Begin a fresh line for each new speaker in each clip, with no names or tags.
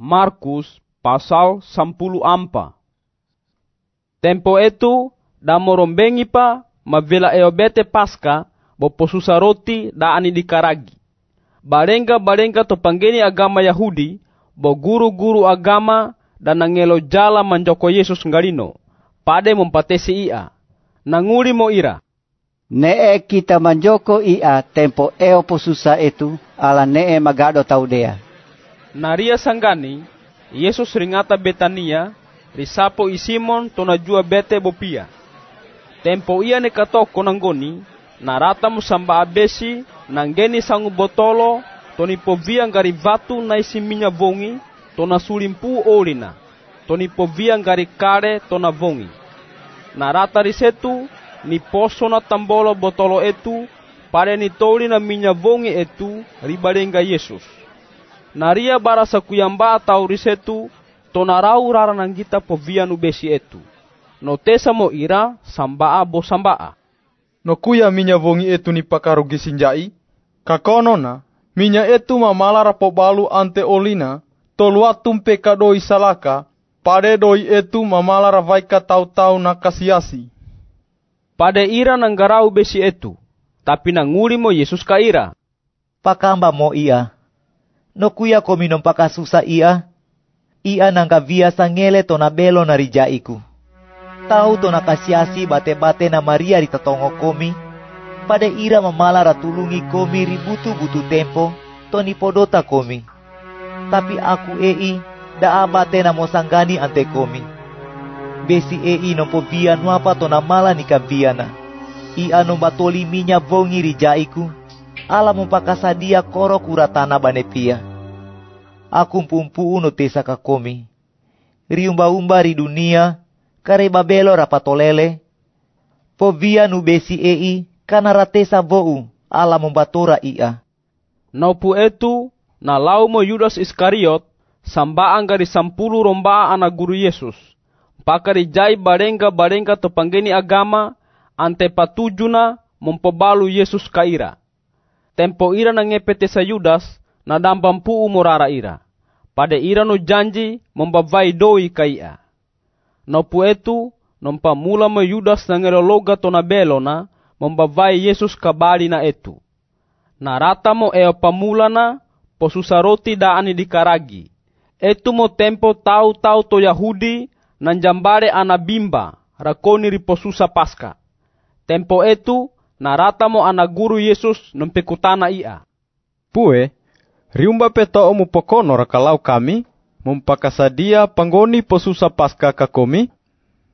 Markus pasal 10 ampa. Tempo itu damorombengi pa mavela eobete paska boposusa roti da ani dikaragi. Balenga-balenga to panggeni agama Yahudi, bo guru-guru agama dan nangelo jala manjoko Yesus ngalino. Pade mempatesi ia. Nanguli mo ira.
Nee kita manjoko ia tempo eo posusa itu ala nee magado taudea.
Naria sanggani, Yesus ringata Betania, risapo i Simon to najua bete bopia. Tempo ia ne katoko narata musamba abesi, nanggeni sangu botolo, to ni povia ngari vatu na isi minya vongi, to na sulimpu olina, to ni povia ngari kare to na vongi. Narata risetu, ni poso na tambolo botolo etu, pare ni toli na vongi etu, ribalenga Yesus. Naria barasa kuyamba atau risetu, tonarau rara nanggita povia nu besi etu. No tesa mo ira, sambaa bo sambaa.
No kuya minya vongi etu ni pakarugi sinjai, kakono na, minya etu mamalara pobalu ante olina, tolua tumpe kadoi salaka, pade doi etu mamalara vaika tau-tau na kasiasi.
Pade ira nanggarau besi etu, tapi nanguli mo Yesus ka ira.
Pakamba mo ia. No kuya komi non pakasusa ia. Ia nangka biasa ngele to na belo na rijaiku. Tahu to na kasiasi bate-bate na Maria ritatongo komi. Pada ira mamala ratulungi komi ributu-butu tempo to ni podota komi. Tapi aku ei da abate na mosanggani ante komi. Besi ei no pobia nuapa to na mala ni kabiana. Ia no batoli minya vongi rijaiku. Ala mumpakasadia koro kuratana banepia. Aku pumpu no tesa kakomi. Riumba-umba ri dunia, kare babelo rapatolele. Povia nu besi ei, kana ratesa vou, ala membatora ia.
Naupu etu, na lau mo Yudas Iskariot, sambaan gari sampulu romba anak guru Yesus. Pakari jai barenga-barenga to panggeni agama, ante patujuna mempobalu Yesus kaira. Tempo ira na sa Yudas, na dampampu umurara ira. Pada ira no janji membavai doi kaia. No pu etu, nompa mula mo Yudas na ngerologa to na belona, membavai Yesus kabali na etu. Na rata mo eo pamula na, posusaroti da ani dikaragi. Etu mo tempo tau-tau to Yahudi, nanjambare anabimba, rakoni riposusa paska. Tempo etu, narata mo ana guru Yesus nempekutana ia.
Pue, riumba peto omu pokono rakalau kami, mumpakasadia panggoni posusa paska kakomi,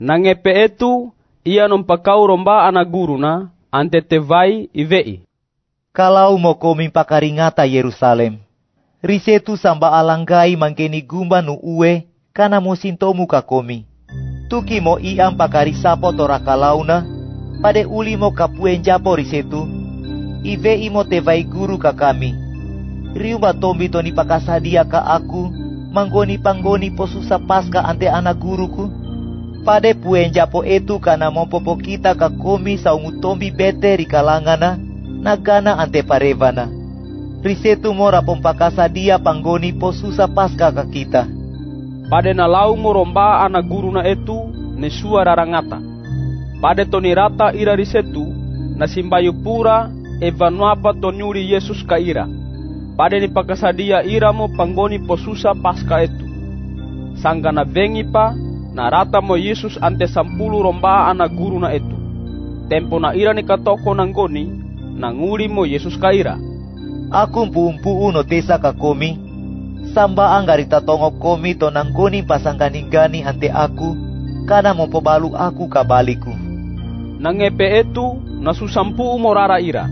Nangepe etu, ia nompakau romba ana guru na, ante tevai ivei.
Kalau mo komi pakaringata Yerusalem. Risetu samba alanggai mangkeni gumba nu uwe, kana mo sintomu kakomi. Tuki mo iam pakarisapo torakalauna, pade uli mo kapuen japo risetu. Ive imo tevai guru ka kami. Riumba tombi toni pakasadia ka aku, manggoni panggoni posusa paska ante anak guruku. Pade puen japo etu kana mompopo kita ka komi saungu tombi bete ri kalangana, nagana ante parevana. Risetu mo rapom pakasadia panggoni posusa paska ka kita.
Pade na lau mo romba ana guru na etu, ne sua rarangata. Pade toni rata ira risetu, na simbayu pura, evanuapa tonyuri Yesus ka ira. Ni pakasadia ira mo panggoni posusa paska etu. Sangga na vengi pa, na rata mo Yesus ante sampulu romba ana guru na etu. Tempo na ira ni katoko nanggoni, nanguli mo Yesus ka ira.
Aku mpu-mpu no tesa ka komi. Samba anggarita tongo komi to nanggoni pasangganingani ante aku, kana mompobalu aku kabaliku.
Nangepe etu, nasusampu mo rara ira.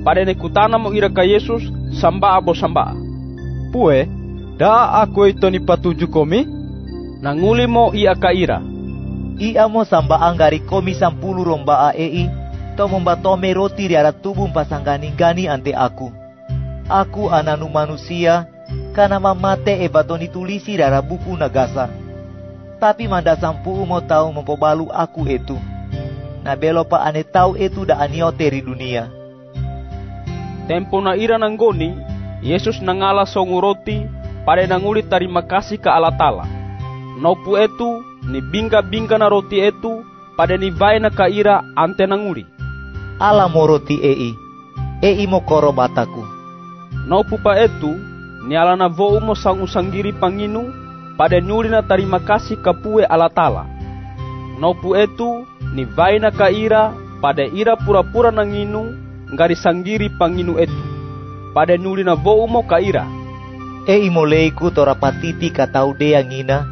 Pada nekutana mo ira ka Yesus, samba abo samba.
pue, da aku itu ni patuju komi,
Nanguli mo ia ka ira.
Ia mo samba anggari komi sampulu romba aei, to membatome roti riara tubuh pasangganingani ante aku. Aku ananu manusia, kana mamate e batoni tulisi rara buku nagasa. Tapi manda sampu mo tahu mempobalu aku itu. Na belo pa ane tau itu da aniote ri dunia.
Tempo na ira nanggoni, Yesus nangala songu roti, pada nanguli terima kasih ke Allah Ta'ala. Nopu itu ni bingka-bingka na roti itu pada ni vaina ka ira ante nanguli.
Ala mo roti ei. Ei mo koro bataku.
Nopu pa itu ni ala na vo mo sangu sanggiri panginu pada nyuli na terima kasih kapue Allah Ta'ala. Nopu itu ni vaina ka ira pada ira pura-pura nanginu ngari sanggiri panginu itu. Pada nyuli na vo mo ka ira.
E imoleiku tora patiti katau dea ngina,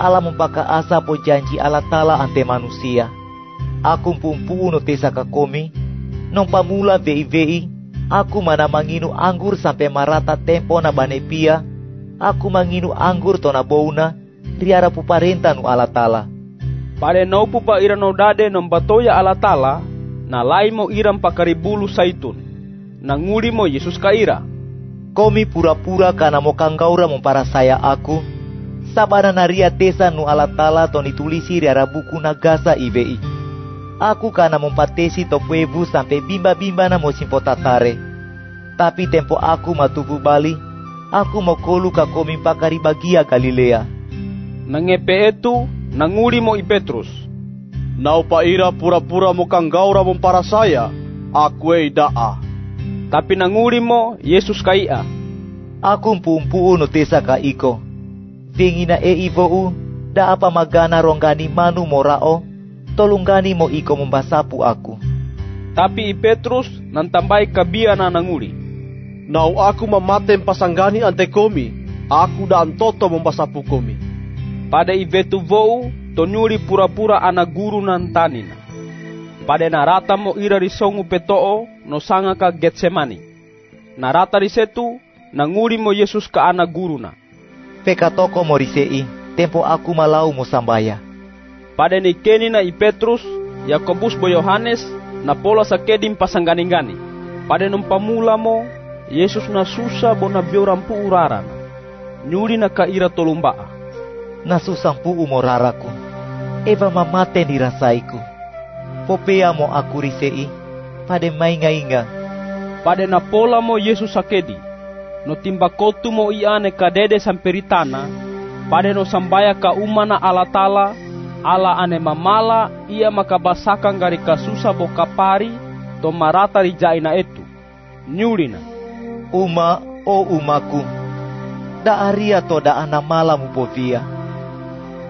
ala mempaka asa po janji ala tala ante manusia. Aku pumpu no tesa kakomi, nong pamula vei vei, aku mana manginu anggur sampai marata tempo na banepia, aku manginu anggur tona bouna, riara puparenta nu ala tala.
Pada no pupa ira no dade no batoya ala tala, na lai mo iram pakaribulu saitun, nanguri mo Yesus ka ira.
Komi pura-pura karena mo kanggaura para saya aku. Sabana naria tesa nu ala tala toni tulisi riara buku nagasa IBI. Aku karena mompatesi to puebu sampai bimba-bimba na mo simpotatare. Tapi tempo aku matubu bali, aku mau kolu ka komi pakari bagia Galilea.
Nangepe itu, nanguri mo i Petrus.
Nau pa ira pura-pura mo kanggaura mo para saya, aku ei daa.
Tapi nanguri mo Yesus kaia.
Aku pumpu no tesa ka iko. Vingina e ivo da apa magana ronggani manu morao, tolunggani mo iko membasapu aku.
Tapi i Petrus nantambai kabia na nanguri.
Nau aku mamatem pasanggani ante komi, aku da antoto membasapu komi.
Pada i vetu vou, tonyuri pura-pura ana guru nantanina. Pada narata mo ira risongu petoo no sanga ka Getsemani. Narata risetu nanguri mo Yesus ka ana guruna.
Peka toko morisei, tempo aku malau mo sambaya.
Pada ni keni na i Petrus, Yakobus bo Yohanes, na pola sa kedim pasanggani-gani. Pada nung pamula mo, Yesus na susa bo na biorampu uraran. Nyuri na kaira tolumbaa.
Nasusampu umoraraku. Eva mamate dirasaiku. Popea mo aku risei, pada mainga-inga.
Pada na pola mo Yesus sakedi. No timba kotu mo iane kadede samperitana. Pada no sambaya ka umana ala tala. Ala ane mamala ia makabasakan gari kasusa boka pari. To marata rijaina etu. Nyurina.
Uma o umaku. Da aria to da ana mala mupovia.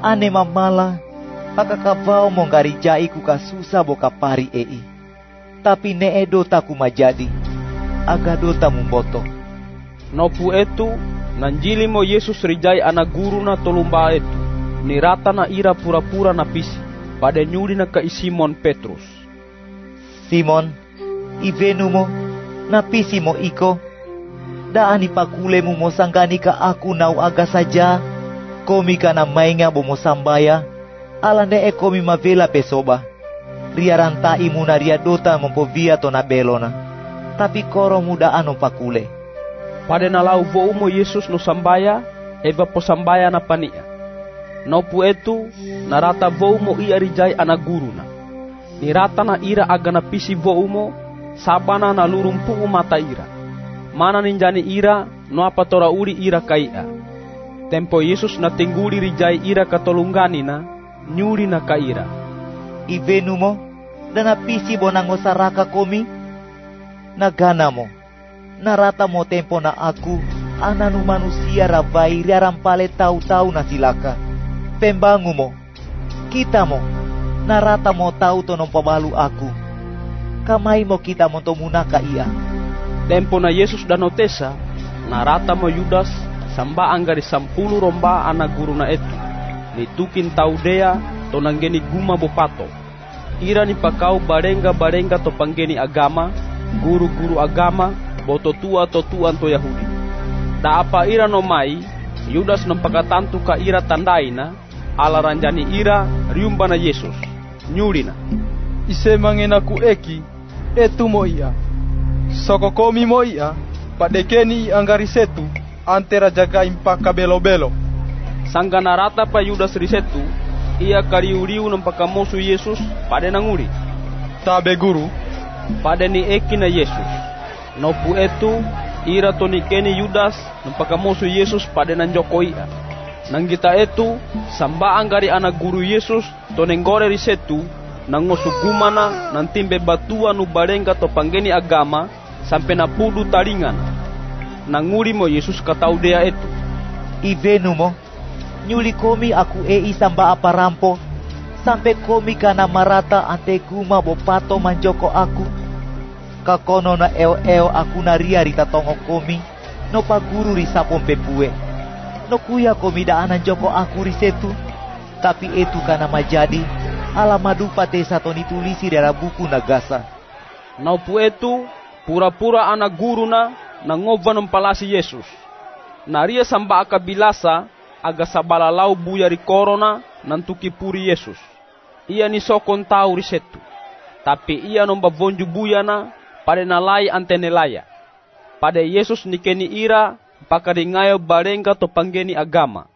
Ane mamala pakakavao mongarijai ku kasusa boka pari ei. Tapi ne edo taku majadi. Agado mumboto.
Nopu etu, nanjili mo Yesus rijai ana guru na tolumba etu. Nirata na ira pura-pura na pisi. Pada nyuri na ka Simon Petrus.
Simon, ivenu mo, napisi mo iko. Daan ipakule mo mo sanggani ka aku nau aga saja. Komi ka na mainga bo mo sambaya. Ala ne e komi mavela pesoba. Ria rantai mo na ria dota mompovia to na belona. Tapi koro muda ano pakule.
Pada na lau vo mo Yesus no sambaya, eva po sambaya na pania. Nopu etu, narata vo mo ia rijai ana guru na. Nirata na ira aga na pisi vo mo, sabana na lurumpu mata ira. Mana ninjani ira, no apa tora uri ira kaia. Tempo Yesus na tingguli rijai ira katolunggani na, nyuri na kaira.
Ivenu mo, dan napisi bonang saraka komi. Nagana mo, narata mo tempo na aku, ananu manusia rabai riarampale tahu-tahu na silaka. Pembangu mo, kita mo, narata mo tahu to pabalu aku. Kamay mo kita mo tomuna ka iya.
Tempo na Yesus dan Otesa, narata mo Yudas, samba anggari sampulu romba anak guru na etu. Nitukin taudea to nanggeni guma bopato. Ira ni pakau barenga-barenga to panggeni agama, guru-guru agama, boto tua to tuan to Yahudi. Da apa ira no mai, Yudas nempakatantu ka ira tandaina, ala ranjani ira riumbana Yesus. Nyurina.
Ise mangenaku eki, etu mo ia. Soko komi mo ia, padekeni anggari setu, antera jaga impaka belo-belo.
Sangga narata pa Yudas risetu, ia kariuriu nempakamosu Yesus pada nanguri.
Tabe guru,
Pada ni eki na Yesus. Nopu etu, ira toni keni Yudas nampakamusu Yesus pada nanjoko ia. Nang kita itu sambaan gari anak guru Yesus tonenggore risetu nangosu gumana nantimbe batua nu barenga to panggeni agama sampai na pudu taringan. Nanguri mo Yesus katau dea itu.
Ivenu mo, nyuli komi aku ei samba apa rampo, sampai komi kana marata ante guma bopato manjoko aku. Kakono na eo eo aku na ria rita tongo komi, no paguru risa pompe pue. No kuya komi daanan joko aku risetu, tapi itu kana majadi, ala madupa te satoni tulisi dari buku nagasa.
Naupu itu pura-pura anak guru na nangova palasi Yesus. Naria samba akabilasa aga sabalalau buyari korona nantuki puri Yesus. Ia ni sokon tau risetu. Tapi ia nomba vonju buyana pada nalai antenelaya. Pada Yesus nikeni ira pakaringayo barenga to panggeni agama.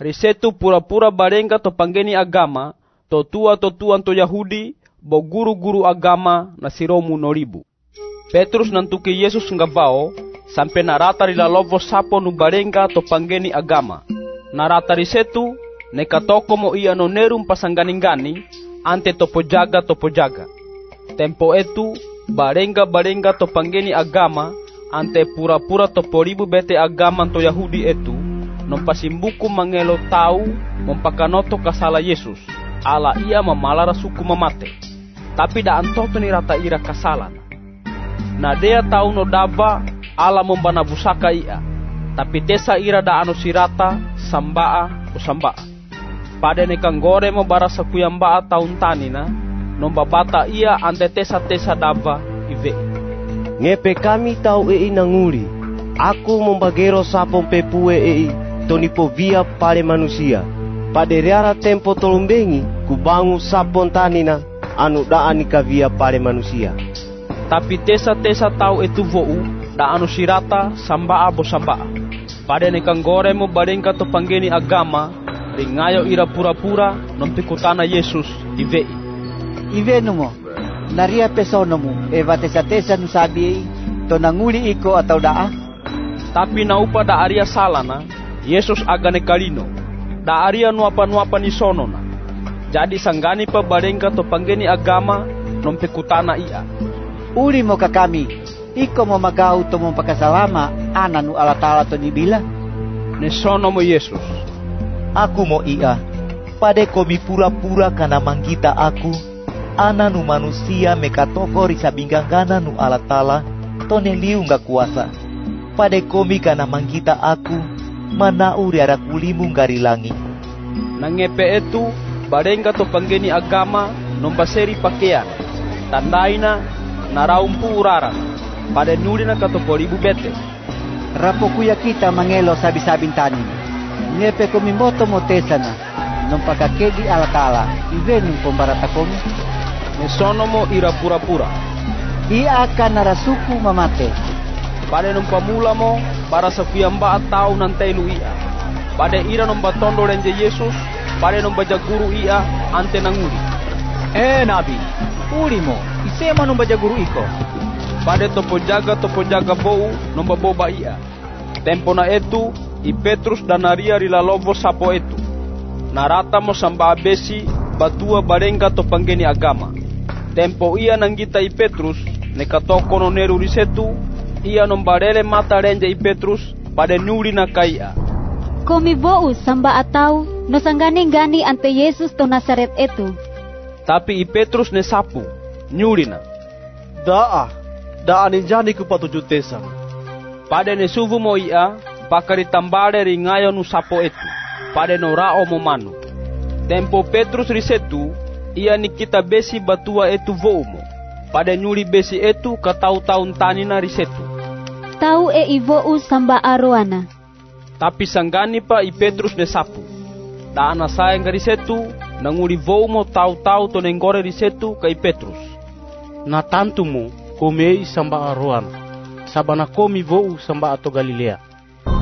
Risetu pura-pura barenga to panggeni agama to tua to to Yahudi bo guru-guru agama na siromu noribu. Petrus nantuki Yesus ngavao sampai narata lovo sapo nu barenga to panggeni agama. Narata risetu nekatoko mo iya no nerum pasangganing-gani ante topo jaga topo jaga. Tempo itu barenga barenga to panggeni agama ante pura-pura topo ribu bete agama to Yahudi itu nompasimbuku mangelo tau mompakanoto kasala Yesus ala ia mamalara suku mamate tapi da antoto ni rata ira kasalan na dea tau no dava ala mombana busaka ia. Tapi tesa ira da anu sirata sambaa o sambaa. Pada ne kanggore mo bara sakuyambaa taun tanina nomba bata ia ante tesa tesa dava ive
ngepe kami tau e nanguri aku membagero sapon pepue e tonipo via pale manusia. Pada reara tempo tolumbengi kubangu sapon tanina anu daan via pale manusia
tapi tesa-tesa tau itu vou da anu sirata sambaa bo sambaa. Pada ne kanggore mo barengka to panggeni agama ringayo ira pura-pura nompikutana Yesus ivei
Ivenu mo, naria pesono mo, eva tesa-tesa nu sabi to nanguli iko atau daa?
tapi naupa da aria salana Yesus agane kalino. Da aria nuapa-nuapa ni sono na jadi sanggani pa barengka to panggeni agama nompikutana ia
Uri mo ka kami, iko mo magaw to mo pakasalama, ana nu alatala to ni bila?
ne sono mo Yesus
Aku mo ia, pada komi pura-pura kana manggita aku, ana nu manusia mekatoko risa binggangana nu alatala, tone liu nga kuasa. Pada komi kana manggita aku, manau riara kulimu ngari langi.
nangepe itu barengka to panggeni agama nombaseri pakaian tandaina naraumpu urara pada nulina kato polibu bete
Rapo kuya kita mangelo sabi-sabing tanin. Ngepe ko mimboto mo tesana, nung pagkakedi alatala, ivenu pembarata komi.
ne sono mo ira pura-pura
Ia akan narasuku mamate.
pada numpamula mo para sa kuyamba at tao ng telu ia pada ira nomba tondo renje Yesus pada nomba jaguru ia ante nanguli
Eh nabi, uri mo, isema nung guru iko.
pada topo jaga topo jaga bou nomba boba ia. Tempo na etu i Petrus dan Naria rilalovo sapo etu. Narata mo samba besi batua barenga to panggeni agama. Tempo ia nanggita i Petrus nekatoko no neru risetu ia nombarele mata renje i Petrus pada nuri na kaia.
Komi bou samba atau no sanggani-gani ante Yesus to Nazaret itu.
tapi i Petrus ne sapu nyuri na
daa daa ninjani ku patuju tesa
pada ne suvu mo ia bakari tambare ringayo nu sapo etu. Pada no rao mo manu. Tempo Petrus risetu ia ni kita besi batua etu voumo pada nyuri besi etu katau taun tanina risetu
Tau e ivou samba aroana.
tapi sanggani pa i Petrus ne sapu. Da ana sayang ga risetu nanguri voumo tau-tau to nenggore risetu ka i Petrus
na tantumu komei samba aroan sabana komi vou samba ato Galilea.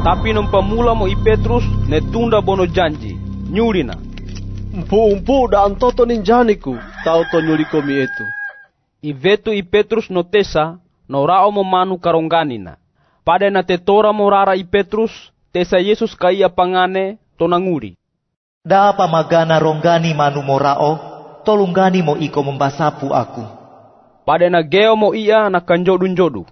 Tapi nung pamula mo i Petrus ne tunda bono janji nyuri na
Mpu-mpu da antoto ninjani ku tau to nyuri komi etu.
I vetu i Petrus no tesa no rao mo manu karongganina. Pada na tetora morara i Petrus, tesa Yesus kaya pangane to nanguri.
Da apa magana ronggani manu morao, tolunggani mo iko membasapu aku.
Pada na geo mo iya na kanjodu-jodu.